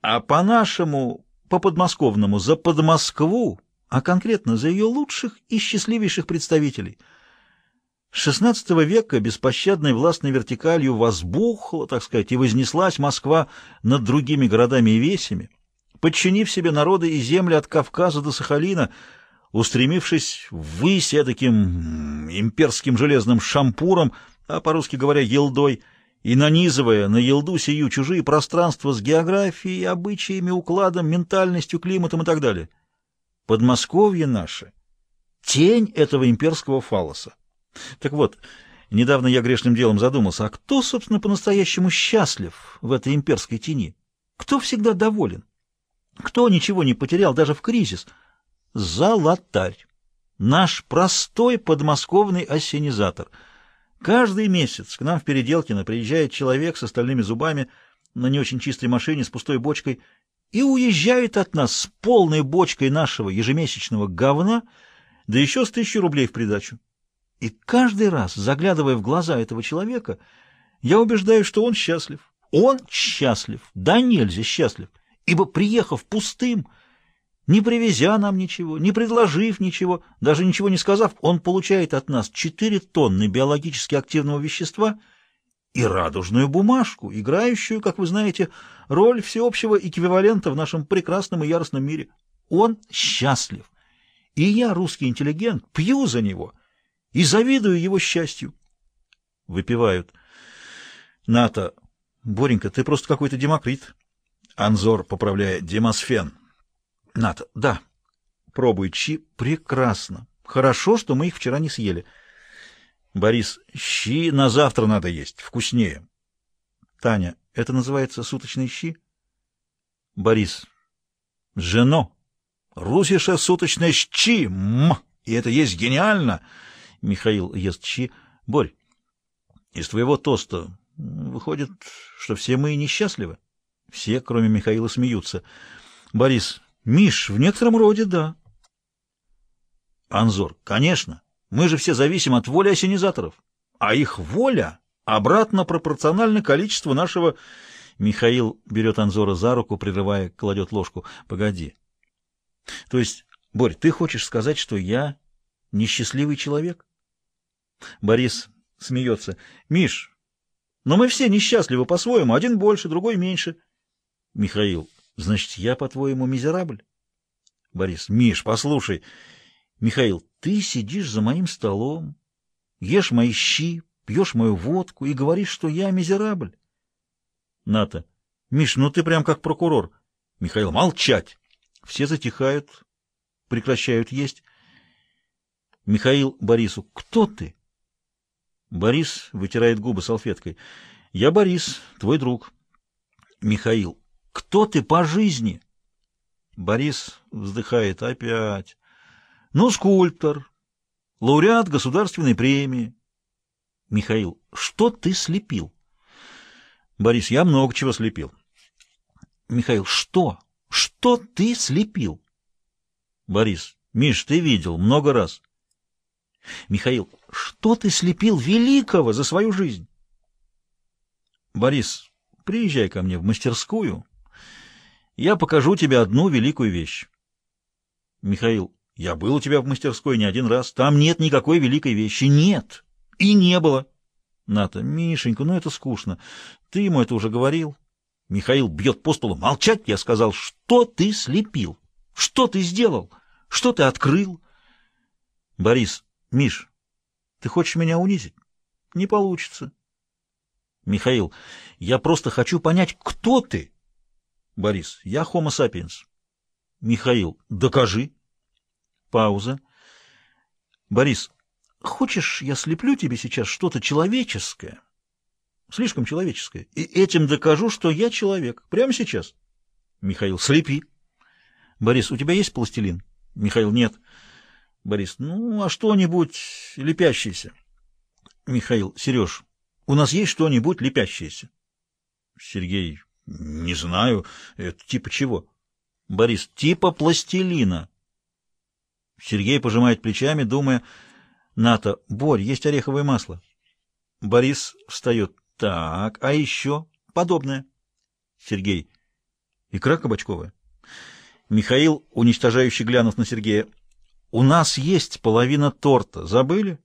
А по-нашему, по-подмосковному, за Подмоскву, а конкретно за ее лучших и счастливейших представителей. С XVI века беспощадной властной вертикалью возбухла, так сказать, и вознеслась Москва над другими городами и весями, подчинив себе народы и земли от Кавказа до Сахалина, устремившись ввысь таким имперским железным шампуром, а по-русски говоря, елдой, и нанизывая на елду сию чужие пространства с географией, обычаями, укладом, ментальностью, климатом и так далее. Подмосковье наше — тень этого имперского фалоса. Так вот, недавно я грешным делом задумался, а кто, собственно, по-настоящему счастлив в этой имперской тени? Кто всегда доволен? Кто ничего не потерял даже в кризис? Золотарь. Наш простой подмосковный осенизатор — Каждый месяц к нам в Переделкино приезжает человек с остальными зубами на не очень чистой машине с пустой бочкой и уезжает от нас с полной бочкой нашего ежемесячного говна, да еще с тысячи рублей в придачу. И каждый раз, заглядывая в глаза этого человека, я убеждаюсь, что он счастлив. Он счастлив, да нельзя счастлив, ибо, приехав пустым, не привезя нам ничего, не предложив ничего, даже ничего не сказав, он получает от нас 4 тонны биологически активного вещества и радужную бумажку, играющую, как вы знаете, роль всеобщего эквивалента в нашем прекрасном и яростном мире. Он счастлив. И я, русский интеллигент, пью за него и завидую его счастью. Выпивают. Ната, Боренька, ты просто какой-то демокрит. Анзор, поправляя, демосфен. Ната, да. Пробуй щи. Прекрасно. Хорошо, что мы их вчера не съели. Борис, щи на завтра надо есть. Вкуснее. Таня, это называется суточные щи? Борис, жено, русиша суточные щи. М! И это есть гениально. Михаил ест щи. Борь, из твоего тоста выходит, что все мы несчастливы. Все, кроме Михаила, смеются. Борис, Миш, в некотором роде да. Анзор, конечно. Мы же все зависим от воли осенизаторов. А их воля обратно пропорциональна количеству нашего... Михаил берет Анзора за руку, прерывая, кладет ложку. Погоди. То есть, Борь, ты хочешь сказать, что я несчастливый человек? Борис смеется. Миш, но мы все несчастливы по-своему. Один больше, другой меньше. Михаил. Значит, я, по-твоему, мизерабль? Борис. Миш, послушай. Михаил, ты сидишь за моим столом, ешь мои щи, пьешь мою водку и говоришь, что я мизерабль. Ната. Миш, ну ты прям как прокурор. Михаил. Молчать. Все затихают, прекращают есть. Михаил Борису. Кто ты? Борис вытирает губы салфеткой. Я Борис, твой друг. Михаил. Кто ты по жизни? Борис вздыхает опять. Ну, скульптор, лауреат государственной премии. Михаил, что ты слепил? Борис, я много чего слепил. Михаил, что? Что ты слепил? Борис, Миш, ты видел много раз. Михаил, что ты слепил великого за свою жизнь? Борис, приезжай ко мне в мастерскую, я покажу тебе одну великую вещь. Михаил, я был у тебя в мастерской не один раз. Там нет никакой великой вещи. Нет. И не было. Ната, Мишенька, ну это скучно. Ты ему это уже говорил. Михаил бьет по столу. Молчать, я сказал. Что ты слепил? Что ты сделал? Что ты открыл? Борис, Миш, ты хочешь меня унизить? Не получится. Михаил, я просто хочу понять, кто ты. Борис. Я homo sapiens. Михаил. Докажи. Пауза. Борис. Хочешь, я слеплю тебе сейчас что-то человеческое? Слишком человеческое. И этим докажу, что я человек. Прямо сейчас. Михаил. Слепи. Борис. У тебя есть пластилин? Михаил. Нет. Борис. Ну, а что-нибудь лепящееся? Михаил. Сереж, у нас есть что-нибудь лепящееся? Сергей. Не знаю. Это типа чего? Борис. Типа пластилина. Сергей пожимает плечами, думая. Ната. Борь, есть ореховое масло. Борис встает. Так, а еще? Подобное. Сергей. Икра кабачковая. Михаил, уничтожающий глянув на Сергея. У нас есть половина торта. Забыли?